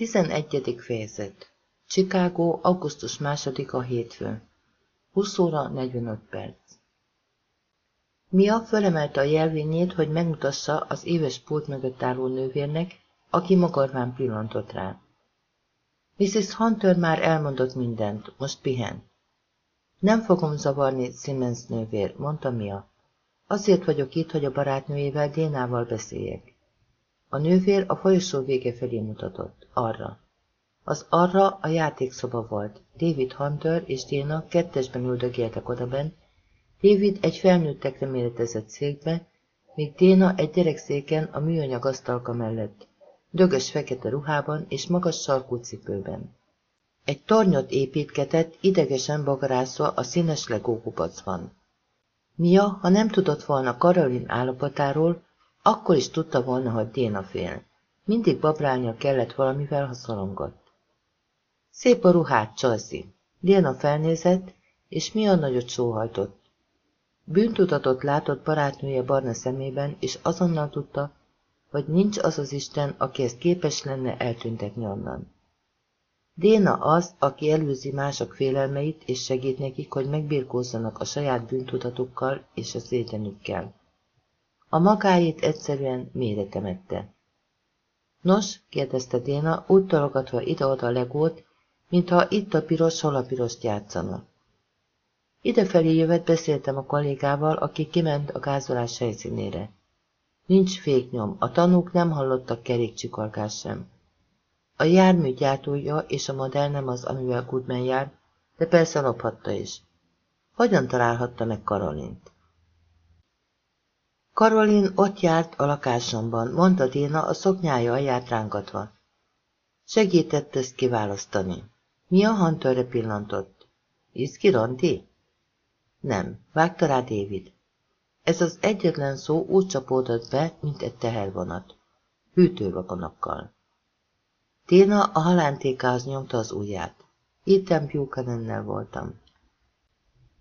11. fejezet Chicago, augusztus 2 a hétfő. 20 óra 45 perc. Mia fölemelte a jelvényét, hogy megmutassa az éves pult mögött álló nővérnek, aki magarván pillantott rá. Mrs. Hunter már elmondott mindent, most pihen. Nem fogom zavarni, Simmons nővér, mondta Mia. Azért vagyok itt, hogy a barátnőjével Dénával beszéljek. A nővér a folyosó vége felé mutatott, arra. Az arra a játékszoba volt. David Hunter és Dana kettesben üldögéltek odaben, David egy felnőttekre méretezett székbe, míg Dana egy gyerekszéken a műanyag asztalka mellett, dögös fekete ruhában és magas sarkú cipőben. Egy tornyot építgetett, idegesen bagarászva a színes legókupacban. Mia, ha nem tudott volna Karolin állapotáról, akkor is tudta volna, hogy Déna fél. Mindig babrálnia kellett valamivel, ha szorongott. Szép a ruhát, Csalszi. Déna felnézett, és mi a nagyot sóhajtott. Bűntudatot látott barátnője barna szemében, és azonnal tudta, hogy nincs az az Isten, aki ezt képes lenne eltüntetni onnan. Déna az, aki előzi mások félelmeit, és segít nekik, hogy megbirkózzanak a saját bűntudatukkal és a szégyenükkel. A magáit egyszerűen méretemette. Nos, kérdezte Déna, úgy tologatva ide-oda a legót, mintha itt a piros, hol a pirost játszana. Idefelé jövet beszéltem a kollégával, aki kiment a gázolás helyszínére. Nincs féknyom, a tanúk nem hallottak kerékcsikorgás sem. A jármű gyártója és a modell nem az, amivel Goodman jár, de persze lophatta is. Hogyan találhatta meg Karolint? Karolin ott járt a lakásomban, mondta Déna a szoknyája alját rángatva. Segített ezt kiválasztani. A Hunterre pillantott? Iszki Ronti? Nem, vágta rá David. Ez az egyetlen szó úgy csapódott be, mint egy tehervonat. Hűtővagonokkal. Téna a halántékához nyomta az ujját. Ethan Buchanannel voltam.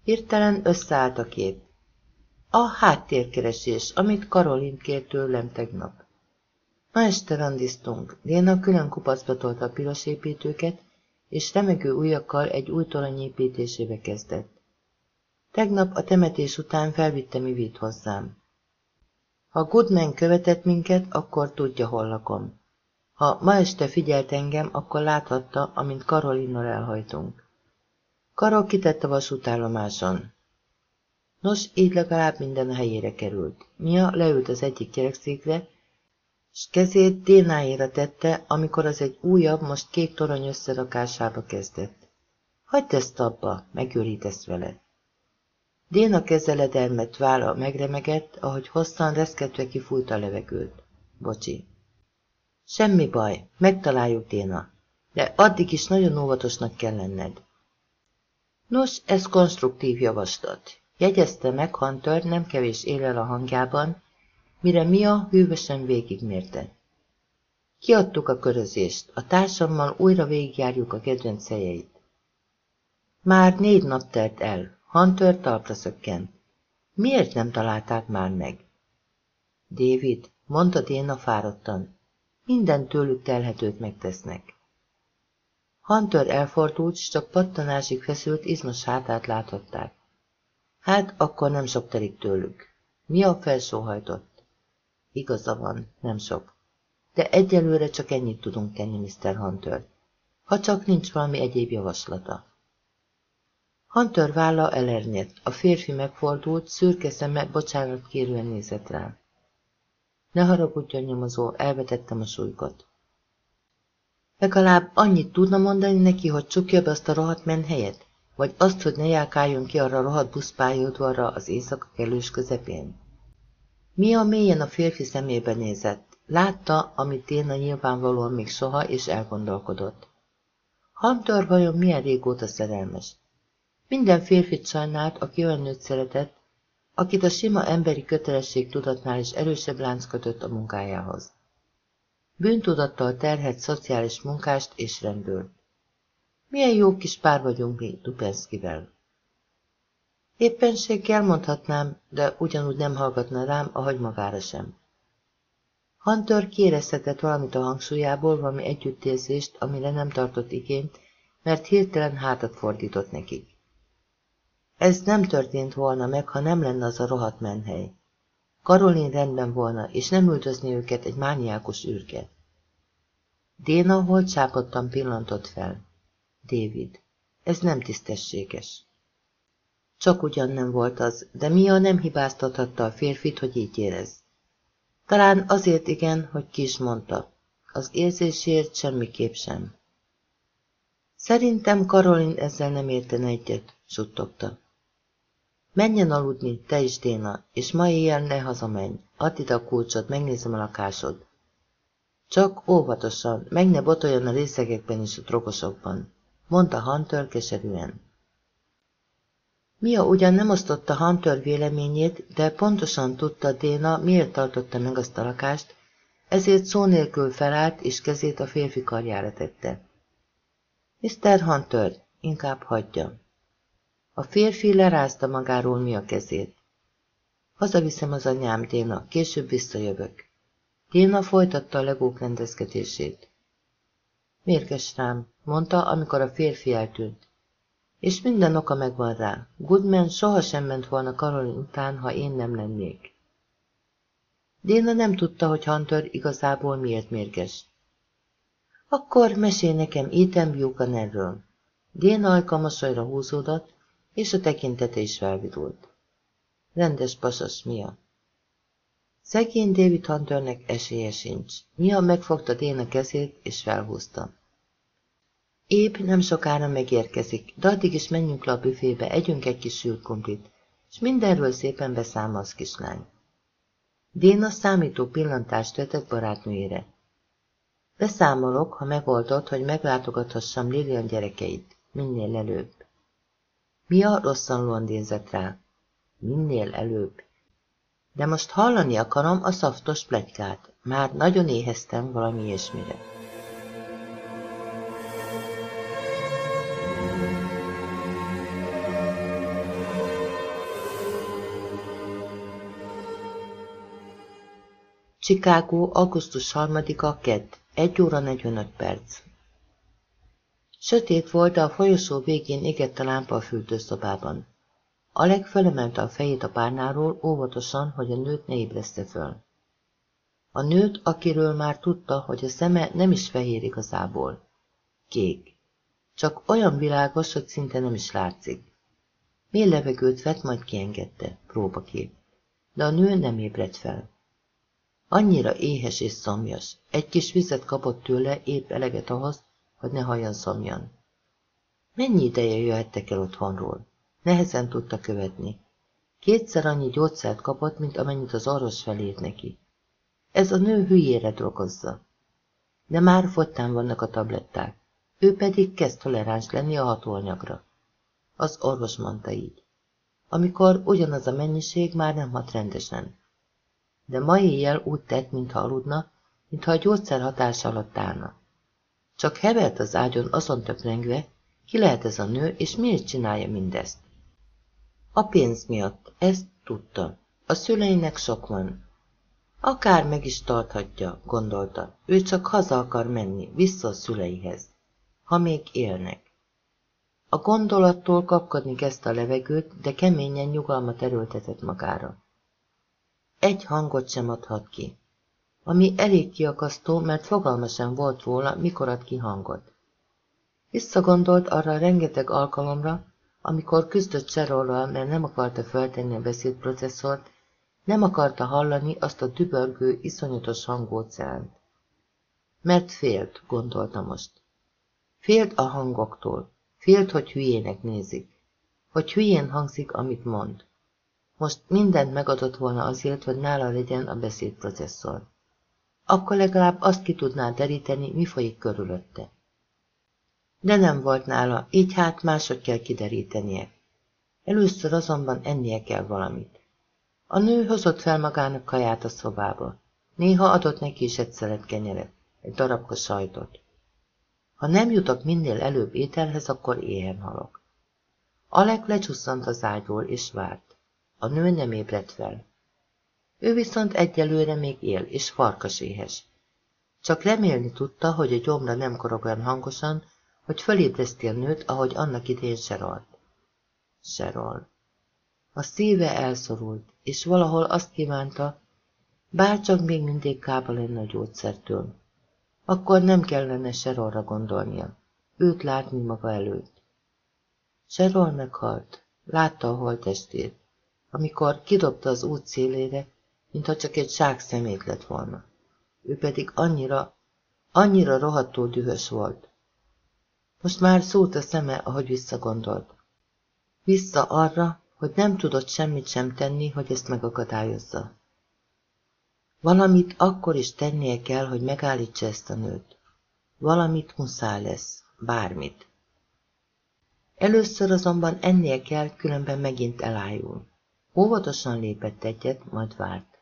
Hirtelen összeállt a kép. A háttérkeresés, amit Karolin kért tőlem tegnap. Ma este randiztunk. Léna külön kupacba tolta a piros építőket, és remegő ujjakkal egy új torony építésébe kezdett. Tegnap a temetés után felvittem Ivit hozzám. Ha Goodman követett minket, akkor tudja, hol lakom. Ha ma este figyelt engem, akkor láthatta, amint Karolinnal elhajtunk. Karol kitett a vasútállomáson. Nos, így legalább minden a helyére került. Mia leült az egyik gyerekszékre, s kezét Dénáéra tette, amikor az egy újabb, most kék torony összerakásába kezdett. Hagyd ezt abba, megőrítesz vele. Déna kezeledelmet válla megremegett, ahogy hosszan reszketve kifújta a levegőt. Bocsi. Semmi baj, megtaláljuk Déna, de addig is nagyon óvatosnak kell lenned. Nos, ez konstruktív javaslat. Jegyezte meg Hunter nem kevés élel a hangjában, mire Mia hűvösen végigmérte. Kiadtuk a körözést, a társammal újra végigjárjuk a kedvenc helyeit. Már négy nap telt el, Hunter talpra szökkent. Miért nem találták már meg? David, mondta Déna fáradtan, minden tőlük telhetőt megtesznek. Hunter elfordult, s csak pattanásig feszült izmos hátát láthatták. Hát, akkor nem sok telik tőlük. Mi a felsóhajtott? Igaza van, nem sok. De egyelőre csak ennyit tudunk tenni, Mr. Hunter. Ha csak nincs valami egyéb javaslata. Hunter válla elernyett, a férfi megfordult, szürke szeme bocsánat kérően nézett rá. Ne haragudjon, nyomozó, elvetettem a súlykot. Legalább annyit tudna mondani neki, hogy csukja be azt a rohadt menhelyet? Vagy azt, hogy ne járkáljon ki arra a rohadt buszpályaudvarra az éjszaka kellős közepén? Mi a mélyen a férfi szemébe nézett. Látta, amit Téna nyilvánvalóan még soha, és elgondolkodott. Hunter vajon milyen régóta szerelmes? Minden férfit sajnált, aki olyan nőt szeretett, akit a sima emberi kötelesség tudatnál is erősebb lánc kötött a munkájához. Bűntudattal terhett szociális munkást és rendőrt. Milyen jó kis pár vagyunk mi Dupenszkivel. Éppenséggel mondhatnám, de ugyanúgy nem hallgatna rám, ahogy magára sem. Hunter kérezhetett valamit a hangsúlyából, valami együttérzést, amire nem tartott igényt, mert hirtelen hátat fordított nekik. Ez nem történt volna meg, ha nem lenne az a rohadt menhely. Karolin rendben volna, és nem üldözni őket egy mániákus űrge. Déna holtsápottan pillantott fel. David, ez nem tisztességes. Csak ugyan nem volt az, de Mia nem hibáztathatta a férfit, hogy így érez. Talán azért igen, hogy ki is mondta. Az érzésért semmiképp sem. Szerintem Karolin ezzel nem értene egyet, suttogta. Menjen aludni, te is, Déna, és ma éjjel ne hazamenj. Add ide a kulcsot, megnézem a lakásod. Csak óvatosan, meg ne botoljon a részegekben és a drogosokban, mondta Hunter keserűen. Mia ugyan nem osztotta Hunter véleményét, de pontosan tudta Déna, miért tartotta meg azt a lakást, ezért szó nélkül felállt, és kezét a férfi karjára tette. Mr. Hunter, inkább hagyja. A férfi lerázta magáról mi a kezét. Hazaviszem az anyám, Déna, később visszajövök. Déna folytatta a legók rendezkedését. Mérges rám, mondta, amikor a férfi eltűnt. És minden oka megvan rá. Goodman sohasem ment volna Karolin után, ha én nem lennék. Déna nem tudta, hogy Hunter igazából miért mérges. Akkor mesél nekem Ethan Buchan erről. Déna ajka mosolyra húzódott, és a tekintete is felvidult. Rendes pasas Mia. Szegény David Hunternek esélye sincs. Mia megfogta Déna kezét, és felhúzta. Épp nem sokára megérkezik, de addig is menjünk le a büfébe, együnk egy kis sült kumplit, és mindenről szépen beszámolsz, kislány. Déna számító pillantást vetett barátnőjére. Beszámolok, ha megoldott, hogy meglátogathassam Lilian gyerekeit, minél előbb. Mia rosszanlóan nézett rá. Minél előbb. De most hallani akarom a szaftos plegykát. Már nagyon éheztem valami ilyesmire. Chicago, augusztus 3-a, kett, 1 óra 45 perc. Sötét volt, de a folyosó végén égett a lámpa a fürdőszobában. Alek felemelte a fejét a párnáról, óvatosan, hogy a nőt ne ébreszte föl. A nőt, akiről már tudta, hogy a szeme nem is fehér igazából. Kék. Csak olyan világos, hogy szinte nem is látszik. Mély levegőt vett, majd kiengedte, próbakép. De a nő nem ébredt fel. Annyira éhes és szomjas. Egy kis vizet kapott tőle, épp eleget ahhoz, hogy ne halljon szomjan. Mennyi ideje jöhettek el otthonról? Nehezen tudta követni. Kétszer annyi gyógyszert kapott, mint amennyit az orvos felírt neki. Ez a nő hülyére drogozza. De már fogytán vannak a tabletták. Ő pedig kezd toleráns lenni a hatóanyagra. Az orvos mondta így. Amikor ugyanaz a mennyiség már nem hat rendesen. De ma éjjel úgy tett, mintha aludna, mintha a gyógyszer hatás alatt állna. Csak hevert az ágyon azon töprengve, ki lehet ez a nő, és miért csinálja mindezt. A pénz miatt, ezt tudta. A szüleinek sok van. Akár meg is tarthatja, gondolta. Ő csak haza akar menni, vissza a szüleihez. Ha még élnek. A gondolattól kapkodni kezdte a levegőt, de keményen nyugalmat erőltetett magára. Egy hangot sem adhat ki ami elég kiakasztó, mert fogalma sem volt róla, mikor ad ki hangot. Visszagondolt arra rengeteg alkalomra, amikor küzdött Cserollal, mert nem akarta feltenni a beszédprocesszort, nem akarta hallani azt a dübörgő, iszonyatos hangóceánt. Mert félt, gondolta most. Félt a hangoktól, félt, hogy hülyének nézik, hogy hülyén hangzik, amit mond. Most mindent megadott volna azért, hogy nála legyen a beszédprocesszor akkor legalább azt ki tudná deríteni, mi folyik körülötte. De nem volt nála, így hát máshogy kell kiderítenie. Először azonban ennie kell valamit. A nő hozott fel magának kaját a szobába. Néha adott neki is egy szelet kenyeret, egy darabka sajtot. Ha nem jutok minél előbb ételhez, akkor éhen halok. Alek lecsusszant az ágyról, és várt. A nő nem ébredt fel. Ő viszont egyelőre még él, és farkaséhes. Csak remélni tudta, hogy a gyomra nem korog olyan hangosan, hogy fölébreszti a nőt, ahogy annak idén Serolt. Serol. A szíve elszorult, és valahol azt kívánta, bárcsak még mindig kába lenne a gyógyszertől. Akkor nem kellene Serolra gondolnia, őt látni maga előtt. Serol meghalt, látta a holtestét, amikor kidobta az út szélére, mintha csak egy sák szemét lett volna. Ő pedig annyira, annyira rohadtó dühös volt. Most már szólt a szeme, ahogy visszagondolt. Vissza arra, hogy nem tudott semmit sem tenni, hogy ezt megakadályozza. Valamit akkor is tennie kell, hogy megállítsa ezt a nőt. Valamit muszáj lesz, bármit. Először azonban ennél kell, különben megint elájul. Óvatosan lépett egyet, majd várt.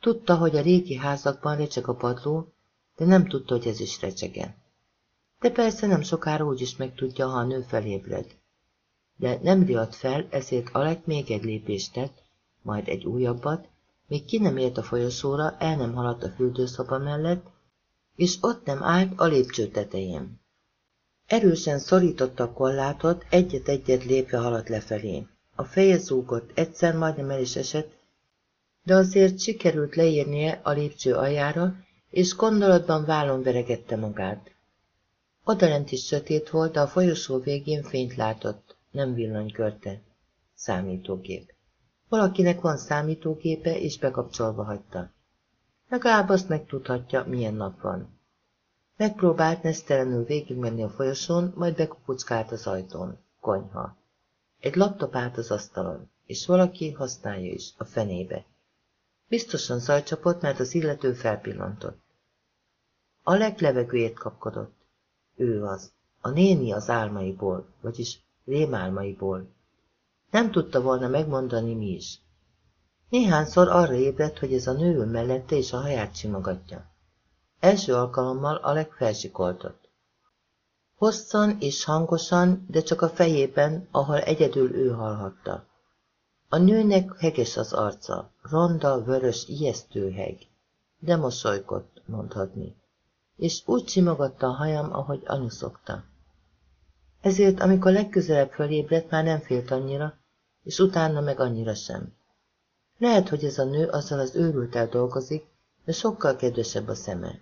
Tudta, hogy a régi házakban recseg a padló, de nem tudta, hogy ez is recsegen. De persze nem sokára úgy is megtudja, ha a nő felébred. De nem riadt fel, ezért Alek még egy lépést tett, majd egy újabbat, még ki nem ért a folyosóra, el nem haladt a fürdőszoba mellett, és ott nem állt a lépcső tetején. Erősen szorította a kollátot, egyet-egyet lépve haladt lefelé. A feje zúgott, egyszer majdnem el is esett, de azért sikerült leírnie a lépcső aljára, és gondolatban vállon veregette magát. Odalent is sötét volt, de a folyosó végén fényt látott, nem villanykörte. Számítógép. Valakinek van számítógépe, és bekapcsolva hagyta. Legalább azt megtudhatja, milyen nap van. Megpróbált nesztelenül végigmenni a folyosón, majd bekukuckált az ajtón. Konyha. Egy laptop állt az asztalon, és valaki használja is, a fenébe. Biztosan zajcsapott, mert az illető felpillantott. A leglevegőjét kapkodott. Ő az. A néni az álmaiból, vagyis rémálmaiból. Nem tudta volna megmondani mi is. Néhányszor arra ébredt, hogy ez a nő mellette és a haját simogatja. Első alkalommal a legfelsikoltott. Hosszan és hangosan, de csak a fejében, ahol egyedül ő hallhatta. A nőnek heges az arca, ronda, vörös, ijesztő heg, de mosolygott, mondhatni, és úgy simogatta a hajam, ahogy anyu szokta. Ezért, amikor legközelebb fölébredt, már nem félt annyira, és utána meg annyira sem. Lehet, hogy ez a nő azzal az őrültel dolgozik, de sokkal kedvesebb a szeme.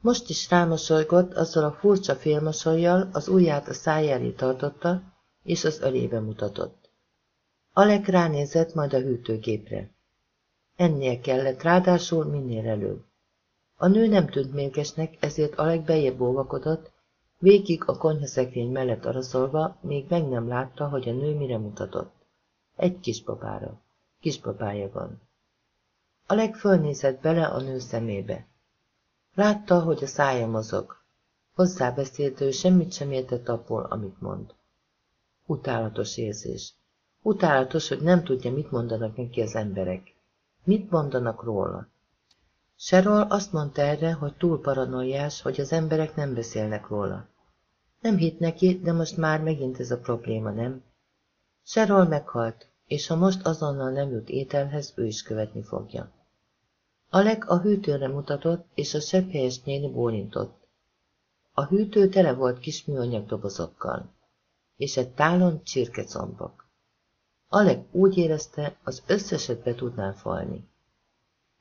Most is rámosolygott, azzal a furcsa félmosolyjal az ujját a száj elé tartotta, és az ölébe mutatott. Alek ránézett majd a hűtőgépre. Ennél kellett, ráadásul minél előbb. A nő nem tűnt mérgesnek, ezért Alek bejebb óvakodott, végig a konyhaszekrény mellett araszolva, még meg nem látta, hogy a nő mire mutatott. Egy kisbabára. Kisbabája van. Alek fölnézett bele a nő szemébe. Látta, hogy a szája mozog. Hozzá beszélt, ő semmit sem értett abból, amit mond. Utálatos érzés. Utálatos, hogy nem tudja, mit mondanak neki az emberek. Mit mondanak róla. Serol azt mondta erre, hogy túl paranoiás, hogy az emberek nem beszélnek róla. Nem hitt neki, de most már megint ez a probléma, nem? Serol meghalt, és ha most azonnal nem jut ételhez, ő is követni fogja. Alek a hűtőre mutatott, és a sepphelyes néni bólintott. A hűtő tele volt kis műanyag dobozokkal, és egy tálon csirkecombok. Alek úgy érezte, az összeset be tudná falni.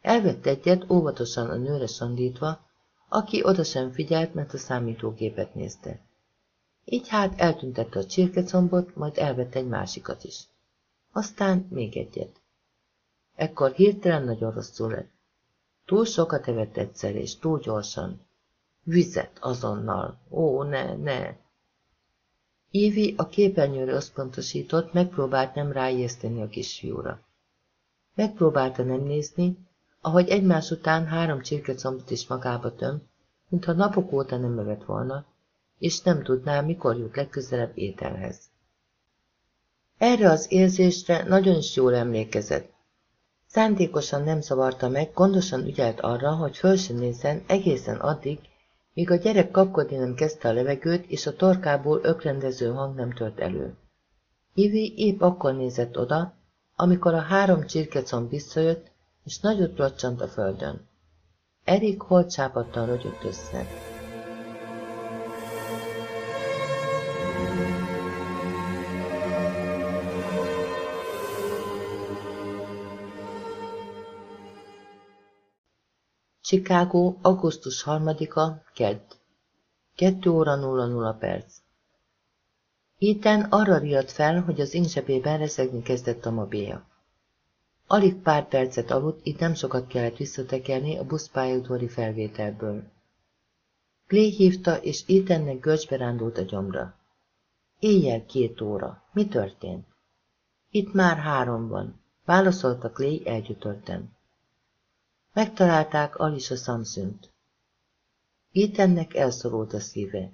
Elvett egyet, óvatosan a nőre sandítva, aki oda sem figyelt, mert a számítógépet nézte. Így hát eltüntette a csirkecombot, majd elvett egy másikat is. Aztán még egyet. Ekkor hirtelen nagyon rosszul lett. Túl sokat evett egyszer, és túl gyorsan. Vizet azonnal. Ó, ne, ne! Évi a képernyőre összpontosított, megpróbált nem ráijeszteni a kisfiúra. Megpróbálta nem nézni, ahogy egymás után három csirkecombot is magába töm, mintha napok óta nem evett volna, és nem tudná, mikor jut legközelebb ételhez. Erre az érzésre nagyon is jól emlékezett, Szándékosan nem zavarta meg, gondosan ügyelt arra, hogy föl egészen addig, míg a gyerek kapkodni nem kezdte a levegőt, és a torkából ökrendező hang nem tört elő. Ivi épp akkor nézett oda, amikor a három csirkecom visszajött, és nagyot locsant a földön. Erik holcsápattan rogyott össze. Chicago, augusztus 3-a, kedd. 2 óra 00 perc. Ethan arra riadt fel, hogy az ingzsebében rezegni kezdett a mobilja. Alig pár percet aludt, itt nem sokat kellett visszatekerni a buszpályaudvari felvételből. Clay hívta, és Ethannek görcsbe rándult a gyomra. Éjjel két óra. Mi történt? Itt már három van, válaszolta Clay elgyötörten. Megtalálták Alisa Samsont. Ethannek elszorult a szíve.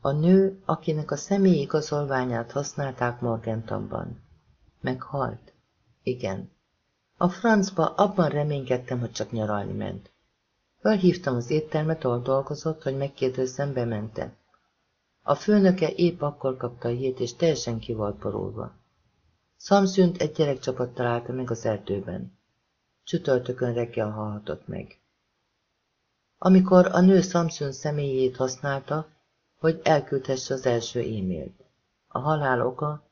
A nő, akinek a személyi igazolványát használták Morgantonban. Meghalt? Igen. A francba abban reménykedtem, hogy csak nyaralni ment. Fölhívtam az éttermet, ahol dolgozott, hogy megkérdezzem, bemente. A főnöke épp akkor kapta a hét, és teljesen ki volt borulva. Szamszűnt egy gyerekcsapat találta meg az erdőben. Csütörtökön reggel hallhatott meg. Amikor a nő Samsung személyét használta, hogy elküldhesse az első e-mailt. A halál oka?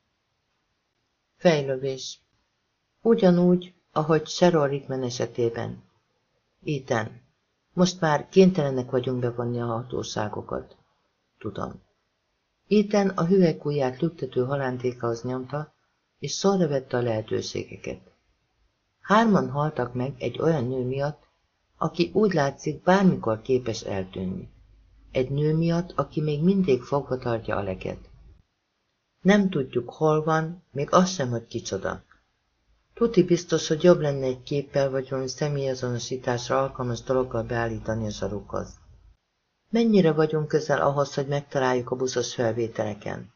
Fejlövés. Ugyanúgy, ahogy Sheryl Rickman esetében. Ethan, most már kénytelenek vagyunk bevonni a hatóságokat. Tudom. Ethan a hüvelykujját lüktető halántékahoz nyomta, és sorra vette a lehetőségeket. Hárman haltak meg egy olyan nő miatt, aki úgy látszik bármikor képes eltűnni. Egy nő miatt, aki még mindig fogva tartja a leket. Nem tudjuk, hol van, még azt sem, hogy kicsoda. Tuti biztos, hogy jobb lenne egy képpel vagy valami személyazonosításra alkalmas dologgal beállítani a zsarukhoz. Mennyire vagyunk közel ahhoz, hogy megtaláljuk a buszos felvételeken?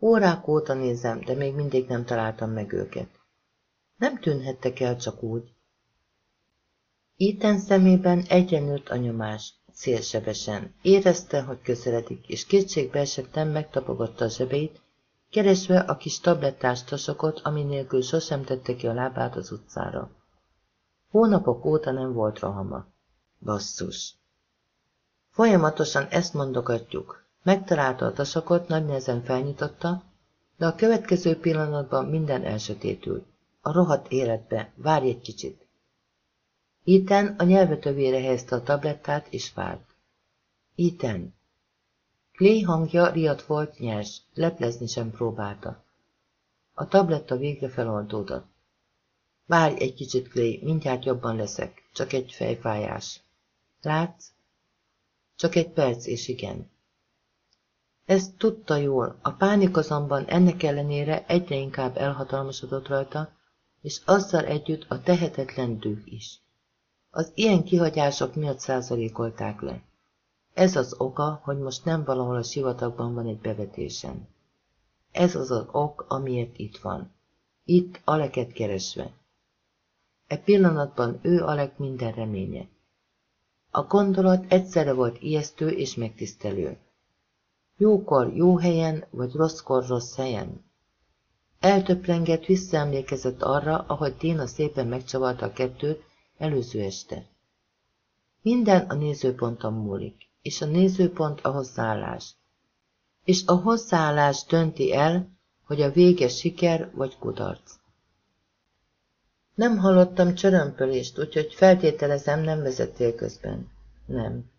Órák óta nézem, de még mindig nem találtam meg őket. Nem tűnhettek el csak úgy. Iten szemében egyre nőtt a nyomás, szélsebesen. Érezte, hogy közeledik, és kétségbe esettem megtapogatta a zsebeit, keresve a kis tablettás tasokot, ami nélkül sosem tette ki a lábát az utcára. Hónapok óta nem volt rohama. Basszus. Folyamatosan ezt mondogatjuk. Megtalálta a tasokot, nagy nehezen felnyitotta, de a következő pillanatban minden elsötétült. A rohadt életbe, várj egy kicsit. Iten a nyelvetövére helyezte a tablettát, és várt. Iten. Clay hangja riadt volt, nyers, leplezni sem próbálta. A tabletta végre feloldódott. Várj egy kicsit, Clay, mindjárt jobban leszek, csak egy fejfájás. Látsz? Csak egy perc, és igen. Ezt tudta jól, a pánik azonban ennek ellenére egyre inkább elhatalmasodott rajta, és azzal együtt a tehetetlen düh is. Az ilyen kihagyások miatt százalékolták le. Ez az oka, hogy most nem valahol a sivatagban van egy bevetésen. Ez az az ok, amiért itt van. Itt Aleket keresve. E pillanatban ő Alek minden reménye. A gondolat egyszerre volt ijesztő és megtisztelő. Jókor jó helyen, vagy rosszkor rossz helyen. Eltöprengett, visszaemlékezett arra, ahogy Téna szépen megcsavarta a kettőt előző este. Minden a nézőponton múlik, és a nézőpont a hozzáállás. És a hozzáállás dönti el, hogy a vége siker vagy kudarc. Nem hallottam csörömpölést, úgyhogy feltételezem nem vezettél közben. Nem.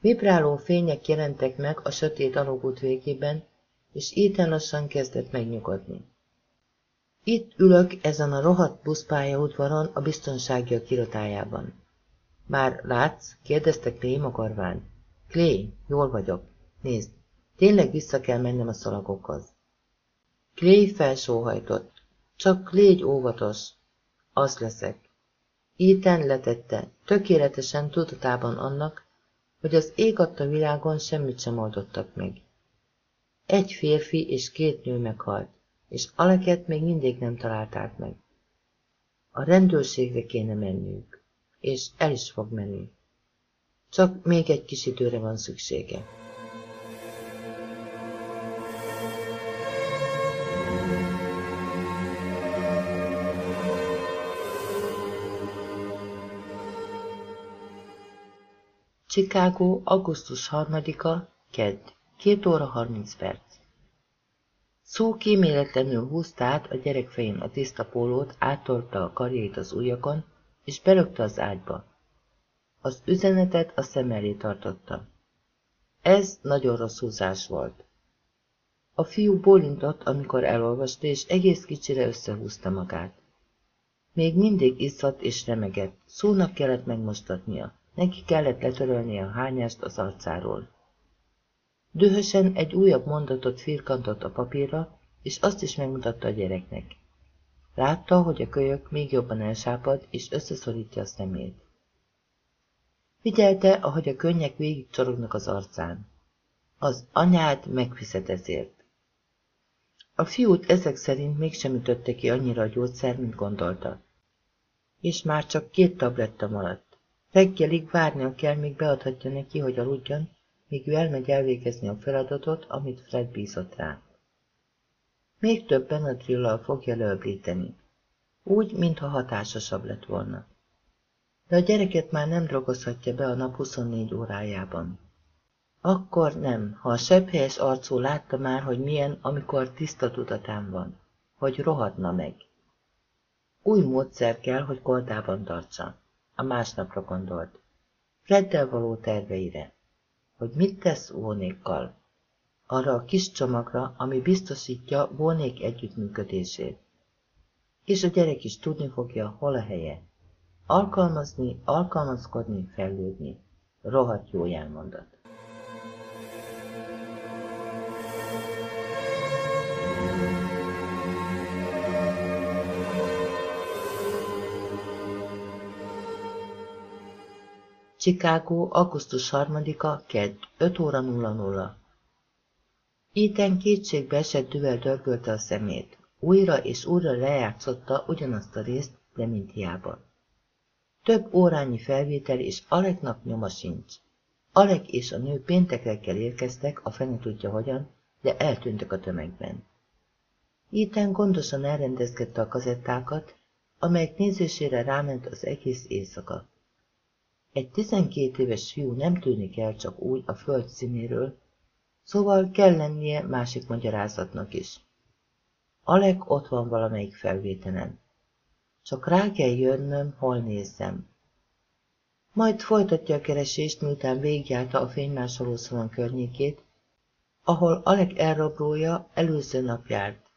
Vibráló fények jelentek meg a sötét alagút végében, és éten lassan kezdett megnyugodni. Itt ülök ezen a rohadt buszpályaudvaron a biztonsági kirotájában. Már látsz? kérdezte Clay magarván. Clay, jól vagyok. Nézd, tényleg vissza kell mennem a szalagokhoz. Clay felsóhajtott. Csak légy óvatos. Az leszek. Ethan letette, tökéletesen tudatában annak, hogy az ég adta világon semmit sem oldottak meg. Egy férfi és két nő meghalt és Aleket még mindig nem találták meg. A rendőrségre kéne menniük, és el is fog menni. Csak még egy kis időre van szüksége. Chicago, augusztus 3-a, kedd, 2 óra 30 perc. Szó kíméletlenül húzta át a gyerek fején a tiszta pólót, áttorta a karjait az ujjakon, és belökte az ágyba. Az üzenetet a szem elé tartotta. Ez nagyon rossz húzás volt. A fiú bólintott, amikor elolvasta, és egész kicsire összehúzta magát. Még mindig iszadt és remegett, szónak kellett megmostatnia, neki kellett letörölnie a hányást az arcáról. Dühösen egy újabb mondatot firkantott a papírra, és azt is megmutatta a gyereknek. Látta, hogy a kölyök még jobban elsápad, és összeszorítja a szemét. Figyelte, ahogy a könnyek végig csorognak az arcán. Az anyád megfizet ezért. A fiút ezek szerint mégsem ütötte ki annyira a gyógyszer, mint gondolta. És már csak két tabletta maradt. Reggelig várnia kell, még beadhatja neki, hogy aludjon, míg ő elmegy elvégezni a feladatot, amit Fred bízott rá. Még több Benadryllal fogja leöblíteni. Úgy, mintha hatásosabb lett volna. De a gyereket már nem drogozhatja be a nap 24 órájában. Akkor nem, ha a sebhelyes arcú látta már, hogy milyen, amikor tiszta tudatán van, hogy rohadna meg. Új módszer kell, hogy koldában tartsa. A másnapra gondolt. Freddel való terveire. Hogy mit tesz Vónékkal. Arra a kis csomagra, ami biztosítja Vónék együttműködését. És a gyerek is tudni fogja, hol a helye. Alkalmazni, alkalmazkodni, fejlődni. Rohadt jó jelmondat. Chicago, augusztus 3-a, kedd, 5 óra 00. Ethan kétségbe esett düvel dörgölte a szemét. Újra és újra lejátszotta ugyanazt a részt, de mint hiába. Több órányi felvétel és Aleknak nyoma sincs. Alek és a nő péntekekkel érkeztek, a fene tudja hogyan, de eltűntek a tömegben. Ethan gondosan elrendezgette a kazettákat, amelyek nézésére ráment az egész éjszaka. Egy tizenkét éves fiú nem tűnik el csak úgy a föld színéről, szóval kell lennie másik magyarázatnak is. Alek ott van valamelyik felvételen. Csak rá kell jönnöm, hol nézzem. Majd folytatja a keresést, miután végigjárta a fénymásoló szalon környékét, ahol Alek elrablója előző nap járt.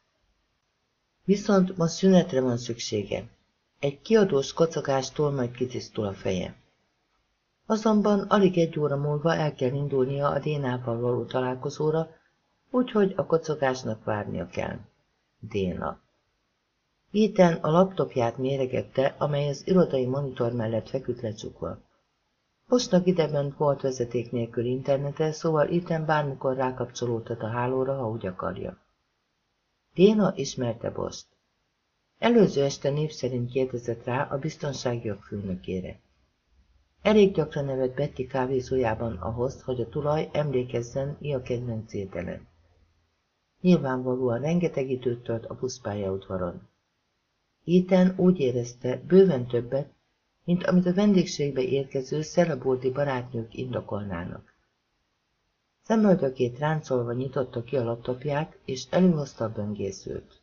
Viszont ma szünetre van szüksége. Egy kiadós kocagástól majd kitisztul a feje. Azonban alig egy óra múlva el kell indulnia a Dénával való találkozóra, úgyhogy a kocogásnak várnia kell. Déna. Ethan a laptopját méregette, amely az irodai monitor mellett feküdt lecsukva. Postnak ideben volt vezeték nélkül internete, szóval Ethan bármikor rákapcsolódhat a hálóra, ha úgy akarja. Déna ismerte Bost. Előző este név szerint kérdezett rá a biztonsági főnökére. Elég gyakran nevet Betty kávézójában ahhoz, hogy a tulaj emlékezzen mi a kedvenc ételen. Nyilvánvalóan rengeteg időt tölt a buszpályaudvaron. Ethan úgy érezte, bőven többet, mint amit a vendégségbe érkező szelabolti barátnők indokolnának. Szemöldökét ráncolva nyitotta ki a laptopját, és előhozta a böngészőt.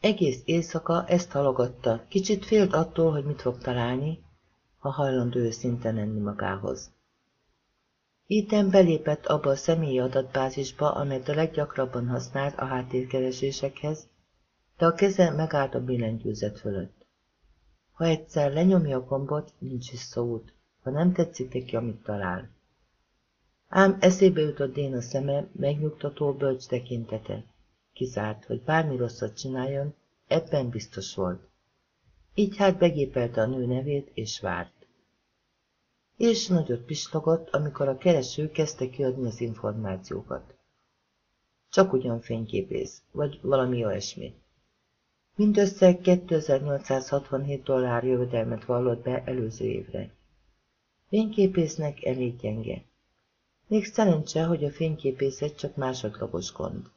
Egész éjszaka ezt halogatta, kicsit félt attól, hogy mit fog találni, ha hajlandó őszinte lenni magához. Ethan belépett abba a személyi adatbázisba, amelyet a leggyakrabban használt a háttérkeresésekhez, de a keze megállt a billentyűzet fölött. Ha egyszer lenyomja a gombot, nincs visszaút, ha nem tetszik neki, amit talál. Ám eszébe jutott Déna szeme, megnyugtató bölcs tekintete. Kizárt, hogy bármi rosszat csináljon, ebben biztos volt. Így hát begépelte a nő nevét, és várt. És nagyot pislogott, amikor a kereső kezdte kiadni az információkat. Csak ugyan fényképész, vagy valami olyasmi. Mindössze 2867 dollár jövedelmet vallott be előző évre. Fényképésznek elég gyenge. Még szerencse, hogy a fényképészet csak másodlagos gond.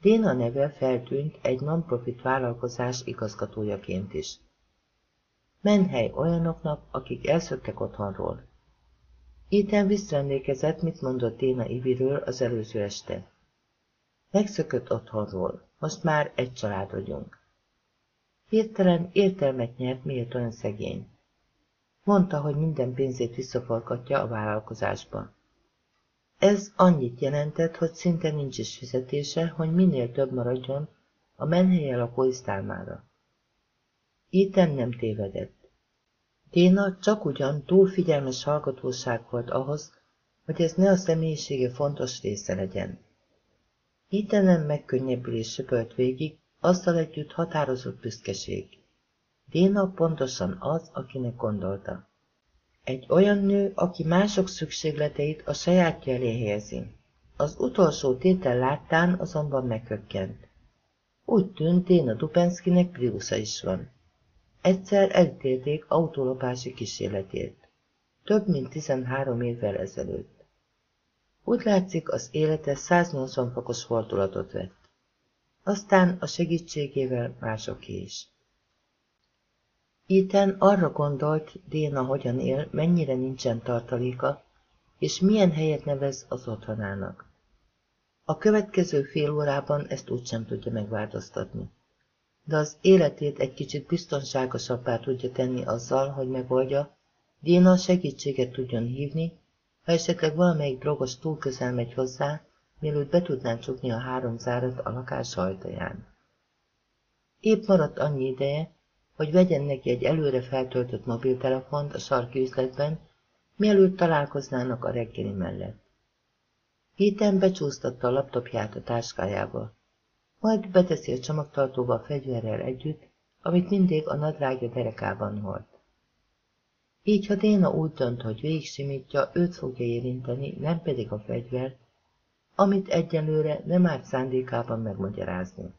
Déna neve feltűnt egy non-profit vállalkozás igazgatójaként is. Menhely olyanoknak, akik elszöktek otthonról. Ethan visszaemlékezett, mit mondott Déna Iviről az előző este. Megszökött otthonról, most már egy család vagyunk. Hirtelen értelmet nyert, miért olyan szegény. Mondta, hogy minden pénzét visszaforgatja a vállalkozásba. Ez annyit jelentett, hogy szinte nincs is fizetése, hogy minél több maradjon a menhelye lakói számára. Ethan nem tévedett. Téna csak ugyan túl figyelmes hallgatóság volt ahhoz, hogy ez ne a személyisége fontos része legyen. Itenem megkönnyebbülés söpölt végig, azzal együtt határozott büszkeség. Déna pontosan az, akinek gondolta. Egy olyan nő, aki mások szükségleteit a sajátja elé helyezi. Az utolsó tétel láttán azonban meghökkent. Úgy tűnt, Déna Dupenszkinek Priusza is van. Egyszer elítélték autólopási kísérletét. Több mint 13 évvel ezelőtt. Úgy látszik, az élete 180 fokos fordulatot vett. Aztán a segítségével másoké is. Iten arra gondolt, Déna hogyan él, mennyire nincsen tartaléka, és milyen helyet nevez az otthonának. A következő fél órában ezt úgysem tudja megváltoztatni de az életét egy kicsit biztonságosabbá tudja tenni azzal, hogy megoldja, Dina segítséget tudjon hívni, ha esetleg valamelyik drogos túl közel megy hozzá, mielőtt be tudnán csukni a három zárat a lakás ajtaján. Épp maradt annyi ideje, hogy vegyen neki egy előre feltöltött mobiltelefont a sarki mielőtt találkoznának a reggeli mellett. Héten becsúsztatta a laptopját a táskájába majd beteszi a csomagtartóba a fegyverrel együtt, amit mindig a nadrágja derekában volt. Így, ha Déna úgy dönt, hogy végig simítja, őt fogja érinteni, nem pedig a fegyvert, amit egyelőre nem árt szándékában megmagyarázni.